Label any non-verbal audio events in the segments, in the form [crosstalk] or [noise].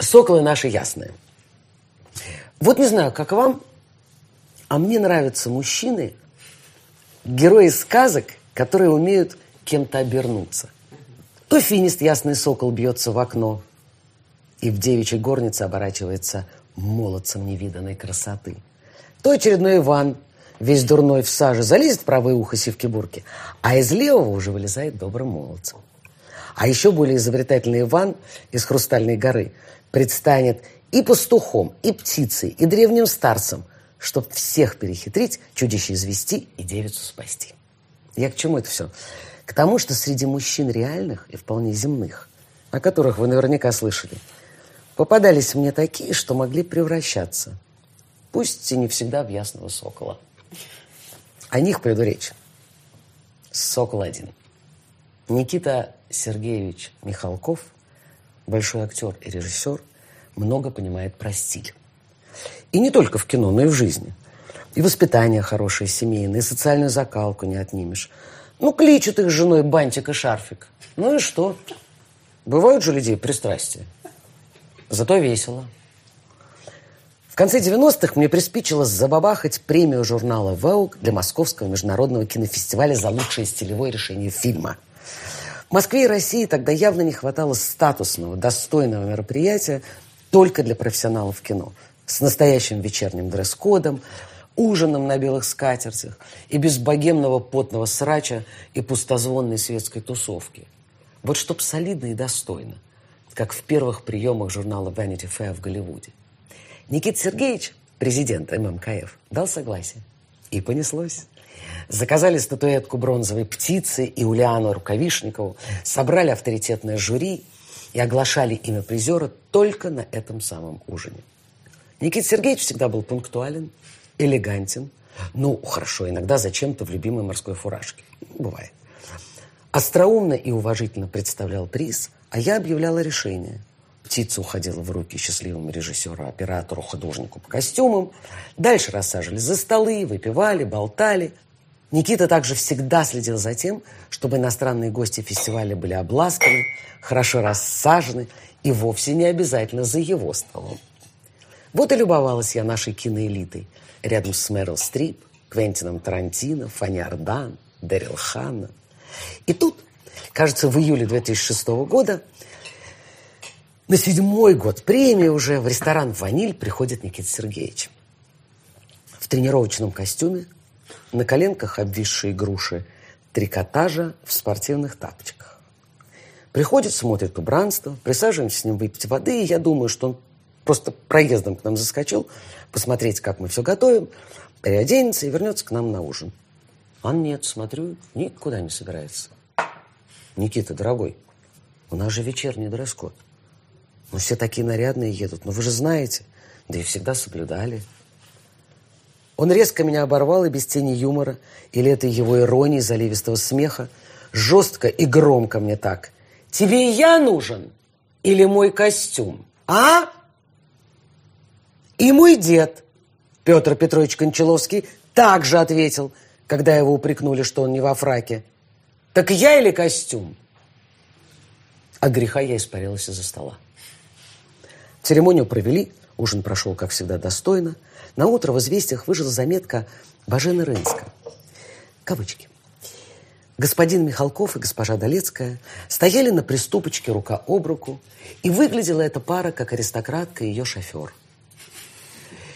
Соколы наши ясные. Вот не знаю, как вам, а мне нравятся мужчины, герои сказок, которые умеют кем-то обернуться. То финист ясный сокол бьется в окно, и в девичьей горнице оборачивается молодцем невиданной красоты. То очередной Иван, весь дурной в саже, залезет в правое ухо сивки-бурки, а из левого уже вылезает добрым молодцем. А еще более изобретательный Иван из «Хрустальной горы» предстанет и пастухом, и птицей, и древним старцем, чтобы всех перехитрить, чудище извести и девицу спасти. Я к чему это все? К тому, что среди мужчин реальных и вполне земных, о которых вы наверняка слышали, попадались мне такие, что могли превращаться, пусть и не всегда в ясного сокола. О них пойду речь. Сокол один. Никита Сергеевич Михалков, большой актер и режиссер, много понимает про стиль. И не только в кино, но и в жизни. И воспитание хорошее, семейное, и социальную закалку не отнимешь. Ну, кличут их женой бантик и шарфик. Ну и что? Бывают же людей пристрастия. Зато весело. В конце 90-х мне приспичило забабахать премию журнала Vogue для Московского международного кинофестиваля за лучшее стилевое решение фильма. Москве и России тогда явно не хватало статусного, достойного мероприятия только для профессионалов кино. С настоящим вечерним дресс-кодом, ужином на белых скатертях и без богемного потного срача и пустозвонной светской тусовки. Вот чтоб солидно и достойно, как в первых приемах журнала Vanity Fair в Голливуде. Никита Сергеевич, президент ММКФ, дал согласие. И понеслось. Заказали статуэтку бронзовой птицы и Улиану Рукавишникову, собрали авторитетное жюри и оглашали имя призера только на этом самом ужине. Никита Сергеевич всегда был пунктуален, элегантен. Ну, хорошо, иногда зачем-то в любимой морской фуражке. Бывает. Остроумно и уважительно представлял приз, а я объявляла решение. Птица уходила в руки счастливому режиссеру, оператору, художнику по костюмам. Дальше рассаживались за столы, выпивали, болтали. Никита также всегда следил за тем, чтобы иностранные гости фестиваля были обласканы, хорошо рассажены и вовсе не обязательно за его столом. Вот и любовалась я нашей киноэлитой – рядом с Мэрил Стрип, Квентином Тарантино, Фанни Ардан, Дэрил Ханна. И тут, кажется, в июле 2006 года, на седьмой год премии уже в ресторан «Ваниль» приходит Никита Сергеевич. В тренировочном костюме, на коленках обвисшие груши, трикотажа в спортивных тапочках. Приходит, смотрит убранство, присаживаемся с ним выпить воды, и я думаю, что он просто проездом к нам заскочил, посмотреть, как мы все готовим, переоденется и вернется к нам на ужин. А нет, смотрю, никуда не собирается. Никита, дорогой, у нас же вечерний дресс-код. Ну, все такие нарядные едут, но вы же знаете, да и всегда соблюдали. Он резко меня оборвал и без тени юмора, или этой его иронии, заливистого смеха, жестко и громко мне так. «Тебе я нужен или мой костюм, а?» И мой дед, Петр Петрович Кончаловский, также ответил, когда его упрекнули, что он не во фраке. Так я или костюм? От греха я испарилась из-за стола. Церемонию провели, ужин прошел, как всегда, достойно. На утро в известиях вышла заметка Бажены Рынска. Кавычки. Господин Михалков и госпожа Долецкая стояли на приступочке рука об руку, и выглядела эта пара как аристократка и ее шофер.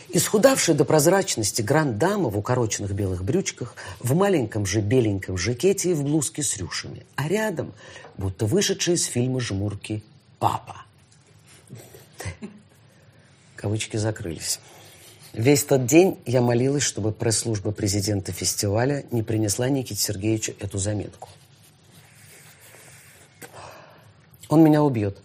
Исхудавшая до прозрачности гранд-дама в укороченных белых брючках, в маленьком же беленьком жакете и в блузке с рюшами. А рядом, будто вышедший из фильма «Жмурки» папа. Кавычки закрылись. Весь тот день я молилась, чтобы пресс-служба президента фестиваля не принесла Никите Сергеевичу эту заметку. Он меня убьет.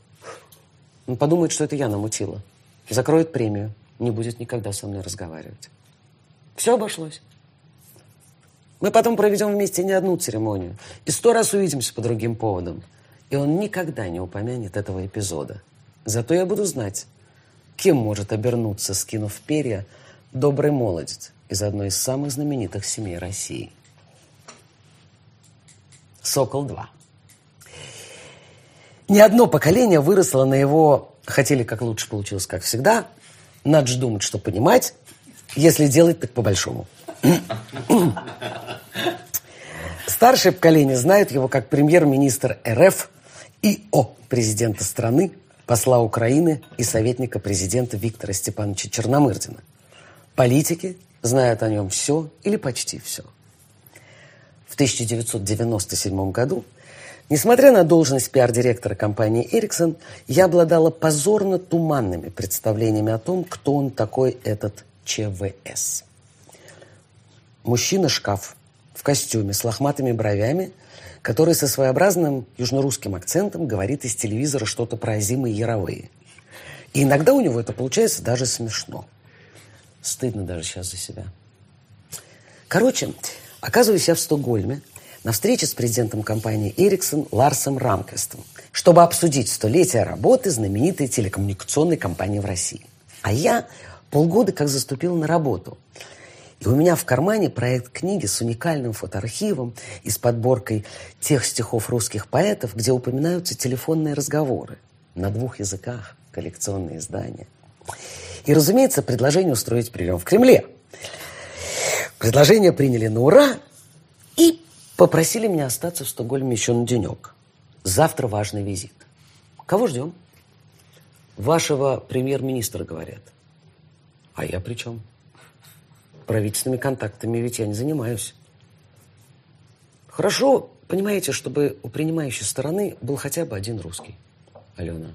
Он подумает, что это я намутила. Закроет премию не будет никогда со мной разговаривать. Все обошлось. Мы потом проведем вместе не одну церемонию и сто раз увидимся по другим поводам. И он никогда не упомянет этого эпизода. Зато я буду знать, кем может обернуться, скинув перья, добрый молодец из одной из самых знаменитых семей России. «Сокол-2». Ни одно поколение выросло на его хотели как лучше получилось, как всегда. Надо же думать, что понимать, если делать так по-большому. [clears throat] Старшее поколение знает его как премьер-министр РФ и О президента страны, посла Украины и советника президента Виктора Степановича Черномырдина. Политики знают о нем все или почти все. В 1997 году, несмотря на должность пиар-директора компании «Эриксон», я обладала позорно туманными представлениями о том, кто он такой, этот ЧВС. Мужчина-шкаф в костюме с лохматыми бровями, который со своеобразным южнорусским акцентом говорит из телевизора что-то про Азимы Яровые. И иногда у него это получается даже смешно. Стыдно даже сейчас за себя. Короче, оказываюсь я в Стокгольме на встрече с президентом компании Ericsson Ларсом Рамкестом, чтобы обсудить столетие работы знаменитой телекоммуникационной компании в России. А я полгода как заступил на работу. И у меня в кармане проект книги с уникальным фотоархивом и с подборкой тех стихов русских поэтов, где упоминаются телефонные разговоры на двух языках, коллекционные издания. И, разумеется, предложение устроить прием в Кремле. Предложение приняли на ура и попросили меня остаться в Стокгольме еще на денек. Завтра важный визит. Кого ждем? Вашего премьер-министра, говорят. А я при чем? Правительственными контактами ведь я не занимаюсь. Хорошо, понимаете, чтобы у принимающей стороны был хотя бы один русский. Алена.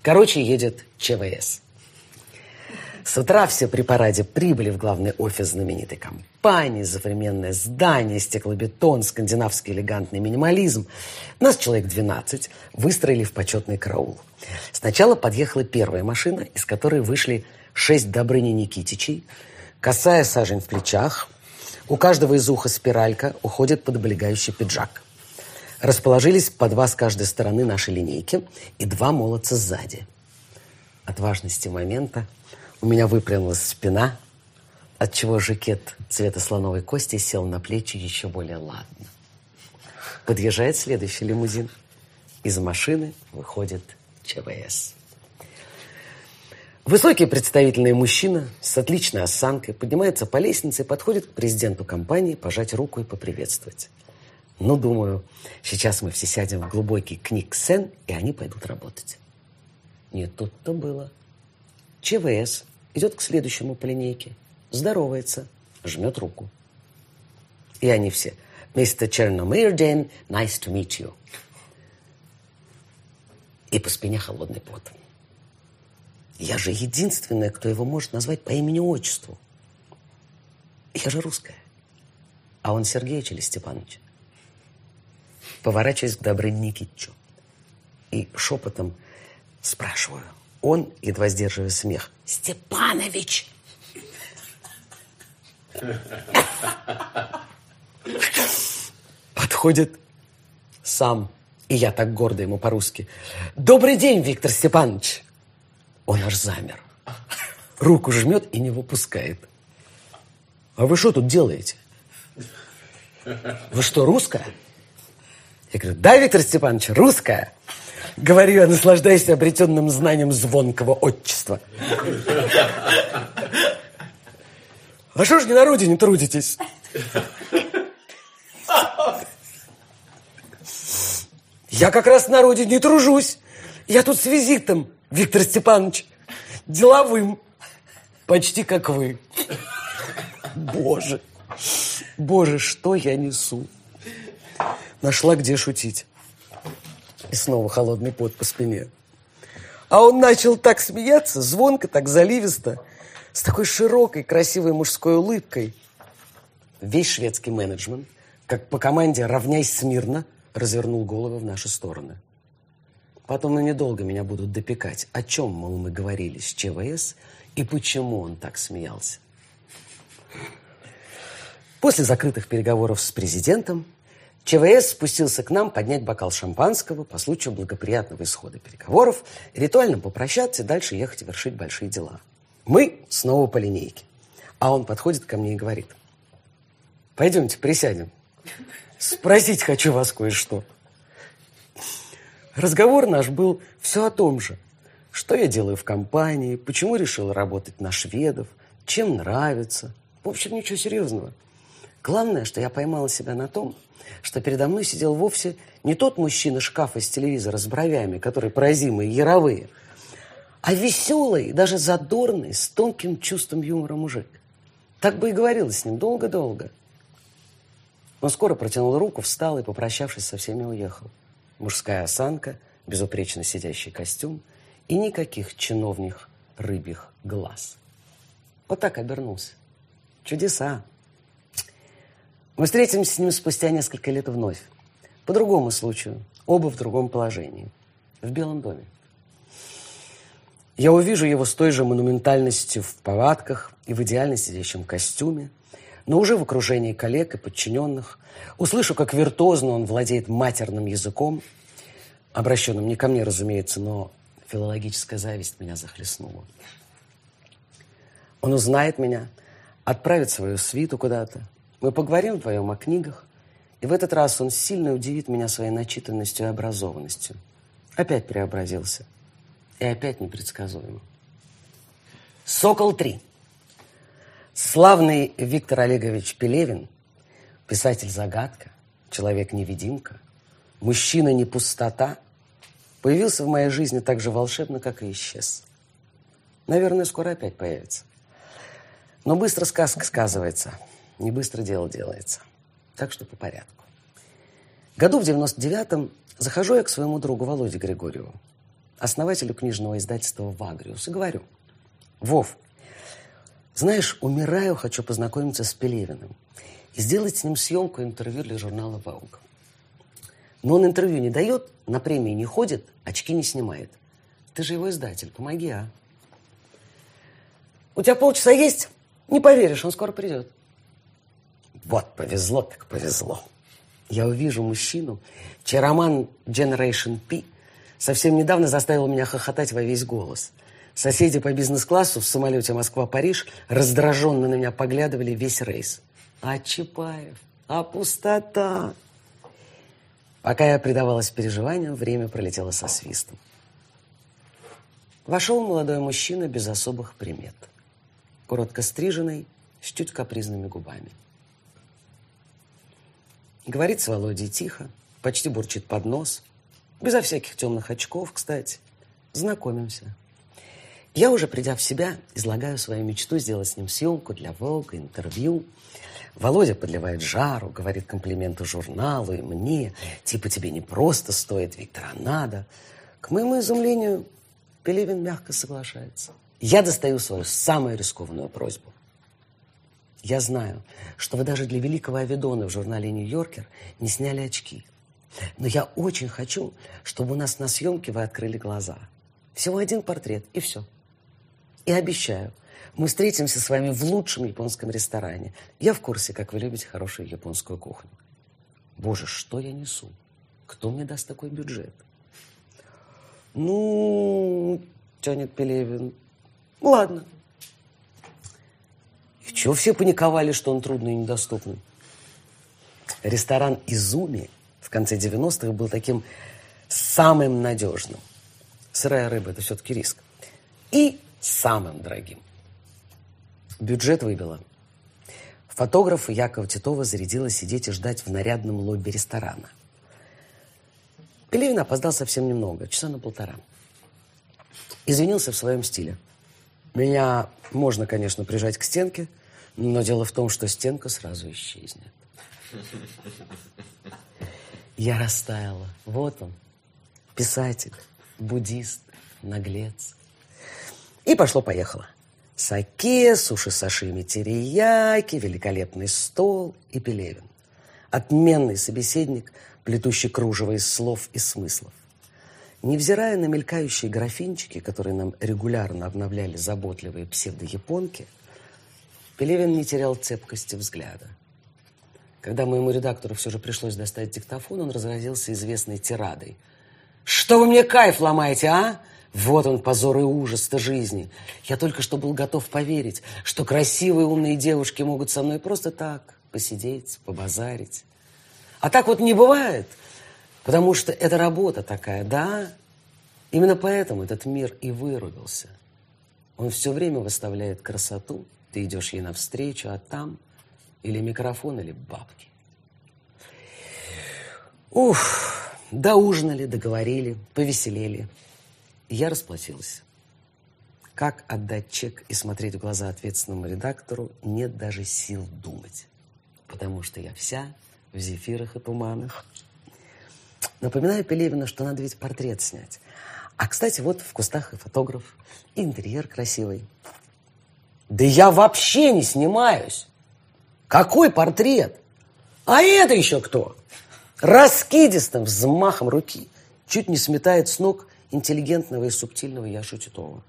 Короче, едет ЧВС. С утра все при параде прибыли в главный офис знаменитой компании, современное здание, стеклобетон, скандинавский элегантный минимализм. Нас человек 12 выстроили в почетный караул. Сначала подъехала первая машина, из которой вышли шесть Добрыни Никитичей, косая сажень в плечах, у каждого из уха спиралька уходит под облегающий пиджак. Расположились по два с каждой стороны нашей линейки и два молодца сзади. От важности момента у меня выпрямилась спина, отчего жакет цвета слоновой кости сел на плечи еще более ладно. Подъезжает следующий лимузин. Из машины выходит ЧВС. Высокий представительный мужчина с отличной осанкой поднимается по лестнице и подходит к президенту компании пожать руку и поприветствовать. Ну, думаю, сейчас мы все сядем в глубокий книг-сен, и они пойдут работать. Нет, тут-то было. ЧВС идет к следующему по линейке, здоровается, жмет руку. И они все. Мистер Черномырдин, nice to meet you. И по спине холодный пот. Я же единственная, кто его может назвать по имени-отчеству. Я же русская. А он Сергеевич или Степанович? Поворачиваюсь к Добрыне Никитичу. И шепотом спрашиваю. Он, едва сдерживая смех, Степанович! Подходит сам, и я так гордо ему по-русски. Добрый день, Виктор Степанович! Он аж замер. Руку жмет и не выпускает. А вы что тут делаете? Вы что, русская? Я говорю, да, Виктор Степанович, русская. Говорю я, наслаждаясь обретенным знанием звонкого отчества. А что ж не на родине трудитесь? Я как раз на родине тружусь. Я тут с визитом. Виктор Степанович, деловым, почти как вы. Боже, боже, что я несу. Нашла, где шутить. И снова холодный пот по спине. А он начал так смеяться, звонко, так заливисто, с такой широкой, красивой мужской улыбкой. Весь шведский менеджмент, как по команде «равняйсь смирно», развернул голову в наши стороны. Потом на недолго меня будут допекать, о чем, мол, мы говорили с ЧВС и почему он так смеялся. После закрытых переговоров с президентом ЧВС спустился к нам поднять бокал шампанского по случаю благоприятного исхода переговоров, ритуально попрощаться и дальше ехать вершить большие дела. Мы снова по линейке. А он подходит ко мне и говорит, пойдемте присядем. Спросить хочу вас кое-что. Разговор наш был все о том же. что я делаю в компании, почему решил работать на шведов, чем нравится. В общем, ничего серьезного. Главное, что я поймала себя на том, что передо мной сидел вовсе не тот мужчина шкафа с телевизора с бровями, который поразимые, яровые, а веселый, даже задорный, с тонким чувством юмора мужик. Так бы и говорила с ним долго-долго. Он скоро протянул руку, встал и, попрощавшись со всеми, уехал. Мужская осанка, безупречно сидящий костюм и никаких чиновних рыбьих глаз. Вот так обернулся. Чудеса. Мы встретимся с ним спустя несколько лет вновь. По другому случаю. Оба в другом положении. В Белом доме. Я увижу его с той же монументальностью в повадках и в идеально сидящем костюме, но уже в окружении коллег и подчиненных. Услышу, как виртуозно он владеет матерным языком, обращенным не ко мне, разумеется, но филологическая зависть меня захлестнула. Он узнает меня, отправит свою свиту куда-то, мы поговорим вдвоем о книгах, и в этот раз он сильно удивит меня своей начитанностью и образованностью. Опять преобразился. И опять непредсказуемо. «Сокол-3». Славный Виктор Олегович Пелевин, писатель-загадка, человек-невидимка, мужчина не пустота, появился в моей жизни так же волшебно, как и исчез. Наверное, скоро опять появится. Но быстро сказка сказывается – не быстро дело делается. Так что по порядку. Году в 99-м захожу я к своему другу Володе Григорьеву, основателю книжного издательства «Вагриус», и говорю, «Вов, знаешь, умираю, хочу познакомиться с Пелевиным и сделать с ним съемку интервью для журнала Vogue. Но он интервью не дает, на премии не ходит, очки не снимает. Ты же его издатель, помоги, а? У тебя полчаса есть? Не поверишь, он скоро придет. Вот, повезло так повезло. Я увижу мужчину, чей роман Generation P совсем недавно заставил меня хохотать во весь голос. Соседи по бизнес-классу в самолете Москва-Париж раздраженно на меня поглядывали весь рейс. А Чапаев? А пустота? Пока я предавалась переживаниям, время пролетело со свистом. Вошел молодой мужчина без особых примет. Коротко стриженный, с чуть капризными губами. Говорит с Володей тихо, почти бурчит под нос. Безо всяких темных очков, кстати. Знакомимся. Я уже, придя в себя, излагаю свою мечту сделать с ним съемку для Волга, интервью. Володя подливает жару, говорит комплименты журналу и мне. Типа тебе не просто стоит, Виктора, надо. К моему изумлению, Пелевин мягко соглашается. Я достаю свою самую рискованную просьбу. Я знаю, что вы даже для великого Авидона в журнале «Нью-Йоркер» не сняли очки. Но я очень хочу, чтобы у нас на съемке вы открыли глаза. Всего один портрет, и все. И обещаю, мы встретимся с вами в лучшем японском ресторане. Я в курсе, как вы любите хорошую японскую кухню. Боже, что я несу? Кто мне даст такой бюджет? Ну, тянет Пелевин. Ладно, чего все паниковали, что он трудный и недоступный? Ресторан «Изуми» в конце 90-х был таким самым надежным. Сырая рыба – это все-таки риск. И самым дорогим. Бюджет выбило. Фотограф Якова Титова зарядила сидеть и ждать в нарядном лобби ресторана. Пелевин опоздал совсем немного, часа на полтора. Извинился в своем стиле. Меня можно, конечно, прижать к стенке – но дело в том, что стенка сразу исчезнет. Я растаяла. Вот он, писатель, буддист, наглец. И пошло-поехало. Саке, суши-сашими терияки, великолепный стол и Пелевин. Отменный собеседник, плетущий кружево из слов и смыслов. Невзирая на мелькающие графинчики, которые нам регулярно обновляли заботливые псевдояпонки, Пелевин не терял цепкости взгляда. Когда моему редактору все же пришлось достать диктофон, он разразился известной тирадой. «Что вы мне кайф ломаете, а? Вот он, позор и ужас-то жизни. Я только что был готов поверить, что красивые умные девушки могут со мной просто так посидеть, побазарить. А так вот не бывает, потому что это работа такая, да? Именно поэтому этот мир и вырубился. Он все время выставляет красоту, ты идешь ей навстречу, а там или микрофон, или бабки. Ух, доужинали, договорили, повеселели. Я расплатилась. Как отдать чек и смотреть в глаза ответственному редактору, нет даже сил думать. Потому что я вся в зефирах и туманах. Напоминаю Пелевина, что надо ведь портрет снять. А, кстати, вот в кустах и фотограф, и интерьер красивый. Да я вообще не снимаюсь. Какой портрет? А это еще кто? Раскидистым взмахом руки чуть не сметает с ног интеллигентного и субтильного Яшу Титова.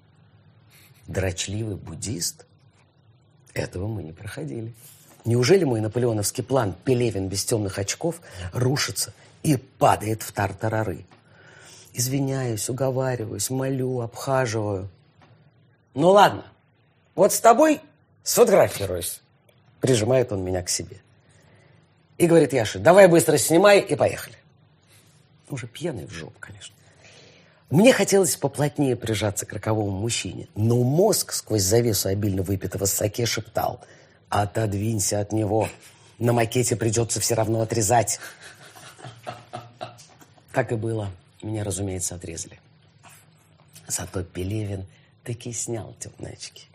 Дрочливый буддист? Этого мы не проходили. Неужели мой наполеоновский план «Пелевин без темных очков» рушится и падает в тартарары? Извиняюсь, уговариваюсь, молю, обхаживаю. Ну ладно, вот с тобой сфотографируюсь. Прижимает он меня к себе. И говорит Яша, давай быстро снимай и поехали. Уже пьяный в жопу, конечно. Мне хотелось поплотнее прижаться к роковому мужчине, но мозг сквозь завесу обильно выпитого саке шептал «Отодвинься от него, на макете придется все равно отрезать». Так и было. Меня, разумеется, отрезали. Зато Пелевин таки снял темные очки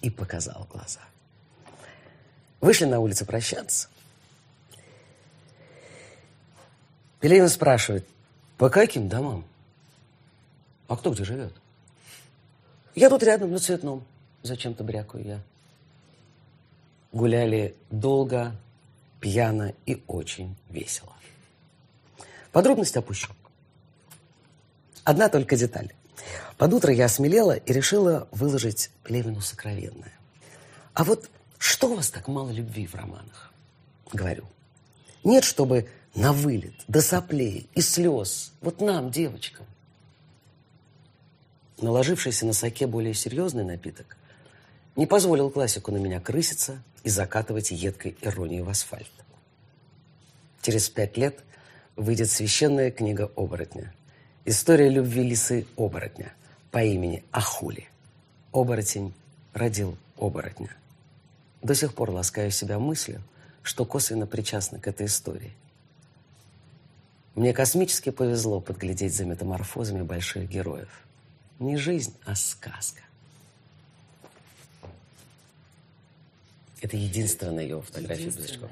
и показал глаза. Вышли на улицу прощаться. Пелевин спрашивает, по каким домам? А кто где живет? Я тут рядом, на Цветном. Зачем-то брякаю я. Гуляли долго, пьяно и очень весело. Подробности опущу. Одна только деталь. Под утро я осмелела и решила выложить Левину сокровенное. А вот что у вас так мало любви в романах? Говорю. Нет, чтобы на вылет, до соплей и слез. Вот нам, девочкам наложившийся на соке более серьезный напиток, не позволил классику на меня крыситься и закатывать едкой иронии в асфальт. Через пять лет выйдет священная книга оборотня. История любви лисы оборотня по имени Ахули. Оборотень родил оборотня. До сих пор ласкаю себя мыслью, что косвенно причастна к этой истории. Мне космически повезло подглядеть за метаморфозами больших героев – не жизнь, а сказка. Это единственная его фотография очков.